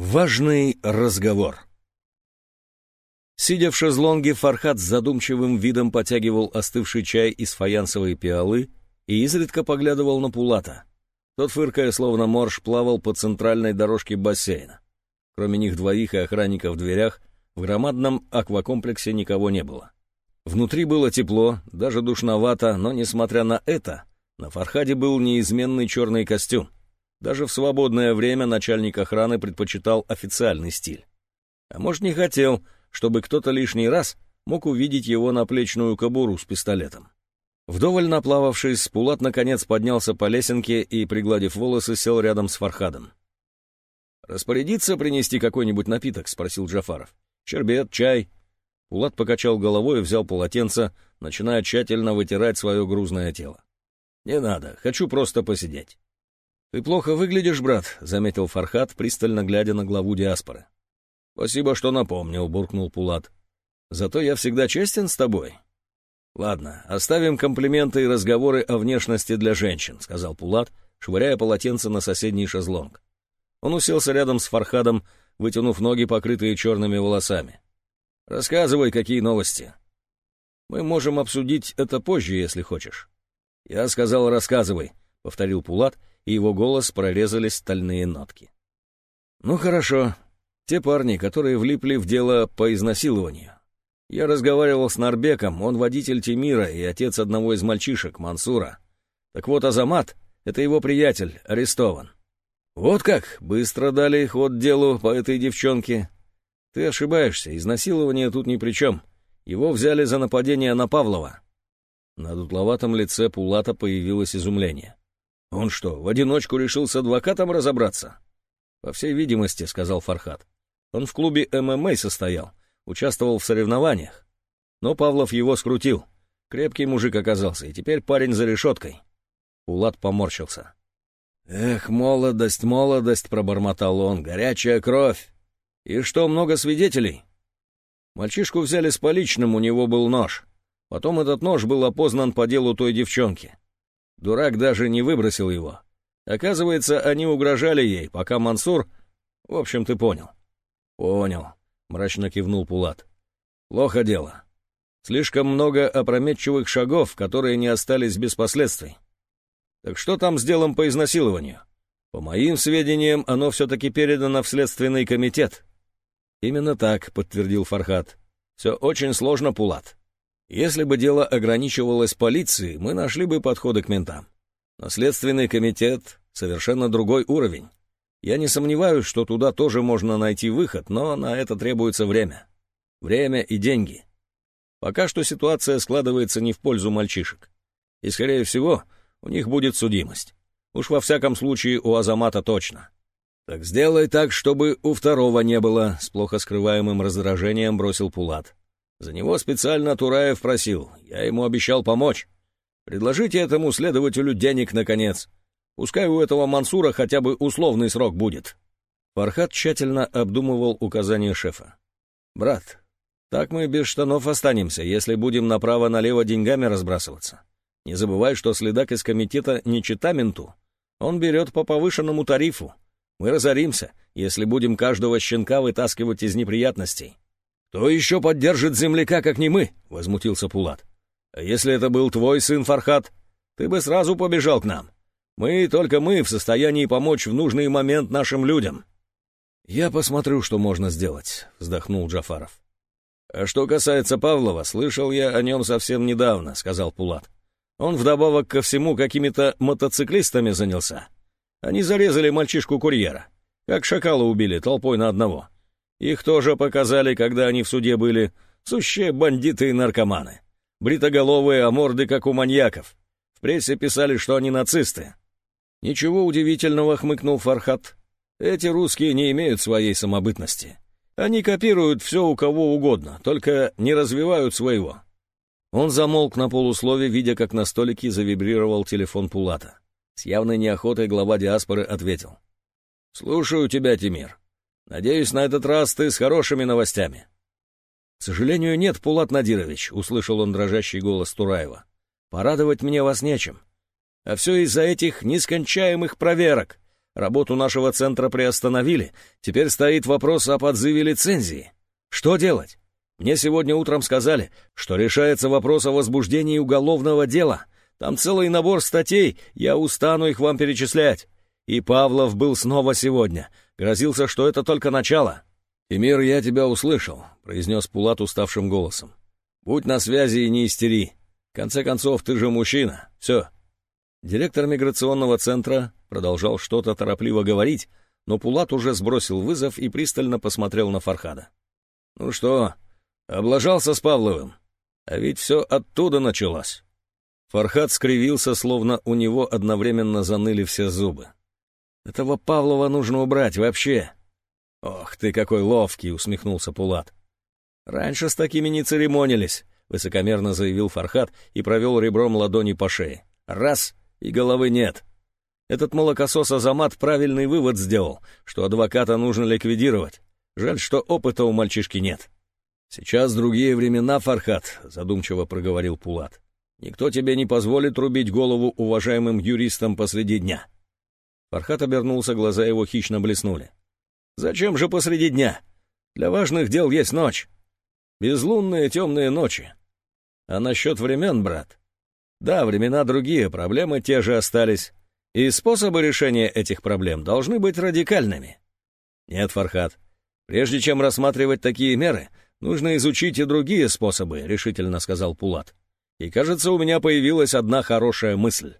Важный разговор. Сидя в шезлонге, Фархат с задумчивым видом потягивал остывший чай из фаянсовой пиалы и изредка поглядывал на Пулата. Тот, фыркая, словно морж, плавал по центральной дорожке бассейна. Кроме них двоих и охранника в дверях, в громадном аквакомплексе никого не было. Внутри было тепло, даже душновато, но, несмотря на это, на Фархаде был неизменный черный костюм. Даже в свободное время начальник охраны предпочитал официальный стиль. А может, не хотел, чтобы кто-то лишний раз мог увидеть его наплечную кобуру с пистолетом. Вдоволь наплававшись, Пулат наконец поднялся по лесенке и, пригладив волосы, сел рядом с Фархадом. «Распорядиться принести какой-нибудь напиток?» — спросил Джафаров. «Щербет, чай?» Пулат покачал головой и взял полотенце, начиная тщательно вытирать свое грузное тело. «Не надо, хочу просто посидеть». «Ты плохо выглядишь, брат», — заметил Фархат, пристально глядя на главу диаспоры. «Спасибо, что напомнил», — буркнул Пулат. «Зато я всегда честен с тобой». «Ладно, оставим комплименты и разговоры о внешности для женщин», — сказал Пулат, швыряя полотенце на соседний шезлонг. Он уселся рядом с Фархадом, вытянув ноги, покрытые черными волосами. «Рассказывай, какие новости». «Мы можем обсудить это позже, если хочешь». «Я сказал, рассказывай», — повторил Пулат, и его голос прорезались стальные нотки. «Ну хорошо. Те парни, которые влипли в дело по изнасилованию. Я разговаривал с Нарбеком, он водитель Тимира и отец одного из мальчишек, Мансура. Так вот, Азамат — это его приятель, арестован. Вот как быстро дали ход делу по этой девчонке. Ты ошибаешься, изнасилование тут ни при чем. Его взяли за нападение на Павлова». На дутловатом лице Пулата появилось изумление. Он что, в одиночку решил с адвокатом разобраться? По всей видимости, сказал Фархат. Он в клубе ММА состоял, участвовал в соревнованиях. Но Павлов его скрутил. Крепкий мужик оказался, и теперь парень за решеткой. Улад поморщился. «Эх, молодость, молодость!» — пробормотал он. «Горячая кровь! И что, много свидетелей?» Мальчишку взяли с поличным, у него был нож. Потом этот нож был опознан по делу той девчонки. Дурак даже не выбросил его. Оказывается, они угрожали ей, пока Мансур... В общем, ты понял. Понял, мрачно кивнул Пулат. Плохо дело. Слишком много опрометчивых шагов, которые не остались без последствий. Так что там с делом по изнасилованию? По моим сведениям, оно все-таки передано в Следственный комитет. Именно так, подтвердил Фархат. Все очень сложно, Пулат. Если бы дело ограничивалось полицией, мы нашли бы подходы к ментам. Но Следственный комитет — совершенно другой уровень. Я не сомневаюсь, что туда тоже можно найти выход, но на это требуется время. Время и деньги. Пока что ситуация складывается не в пользу мальчишек. И, скорее всего, у них будет судимость. Уж во всяком случае у Азамата точно. «Так сделай так, чтобы у второго не было», — с плохо скрываемым раздражением бросил Пулат. За него специально Тураев просил, я ему обещал помочь. Предложите этому следователю денег, наконец. Пускай у этого Мансура хотя бы условный срок будет». Фархат тщательно обдумывал указания шефа. «Брат, так мы без штанов останемся, если будем направо-налево деньгами разбрасываться. Не забывай, что следак из комитета не чита менту. Он берет по повышенному тарифу. Мы разоримся, если будем каждого щенка вытаскивать из неприятностей. «Кто еще поддержит земляка, как не мы?» — возмутился Пулат. «А если это был твой сын Фархат, ты бы сразу побежал к нам. Мы, только мы, в состоянии помочь в нужный момент нашим людям». «Я посмотрю, что можно сделать», — вздохнул Джафаров. «А что касается Павлова, слышал я о нем совсем недавно», — сказал Пулат. «Он вдобавок ко всему какими-то мотоциклистами занялся. Они зарезали мальчишку-курьера. Как шакала убили толпой на одного. Их тоже показали, когда они в суде были. Сущие бандиты и наркоманы. Бритоголовые, а морды как у маньяков. В прессе писали, что они нацисты. Ничего удивительного, хмыкнул Фархат. Эти русские не имеют своей самобытности. Они копируют все у кого угодно, только не развивают своего. Он замолк на полуслове, видя, как на столике завибрировал телефон Пулата. С явной неохотой глава диаспоры ответил. «Слушаю тебя, Тимир. Надеюсь, на этот раз ты с хорошими новостями. — К сожалению, нет, Пулат Надирович, — услышал он дрожащий голос Тураева. — Порадовать мне вас нечем. А все из-за этих нескончаемых проверок. Работу нашего центра приостановили. Теперь стоит вопрос о подзыве лицензии. Что делать? Мне сегодня утром сказали, что решается вопрос о возбуждении уголовного дела. Там целый набор статей, я устану их вам перечислять. И Павлов был снова сегодня. Грозился, что это только начало. «Эмир, я тебя услышал», — произнес Пулат уставшим голосом. «Будь на связи и не истери. В конце концов, ты же мужчина. Все». Директор миграционного центра продолжал что-то торопливо говорить, но Пулат уже сбросил вызов и пристально посмотрел на Фархада. «Ну что, облажался с Павловым? А ведь все оттуда началось». Фархад скривился, словно у него одновременно заныли все зубы. «Этого Павлова нужно убрать вообще. «Ох ты, какой ловкий!» — усмехнулся Пулат. «Раньше с такими не церемонились», — высокомерно заявил Фархат и провел ребром ладони по шее. «Раз — и головы нет». Этот молокосос Азамат правильный вывод сделал, что адвоката нужно ликвидировать. Жаль, что опыта у мальчишки нет. «Сейчас другие времена, Фархат», — задумчиво проговорил Пулат. «Никто тебе не позволит рубить голову уважаемым юристам посреди дня». Фархат обернулся, глаза его хищно блеснули. Зачем же посреди дня? Для важных дел есть ночь. Безлунные темные ночи. А насчет времен, брат? Да, времена другие, проблемы те же остались. И способы решения этих проблем должны быть радикальными. Нет, Фархат, прежде чем рассматривать такие меры, нужно изучить и другие способы, решительно сказал Пулат. И кажется, у меня появилась одна хорошая мысль.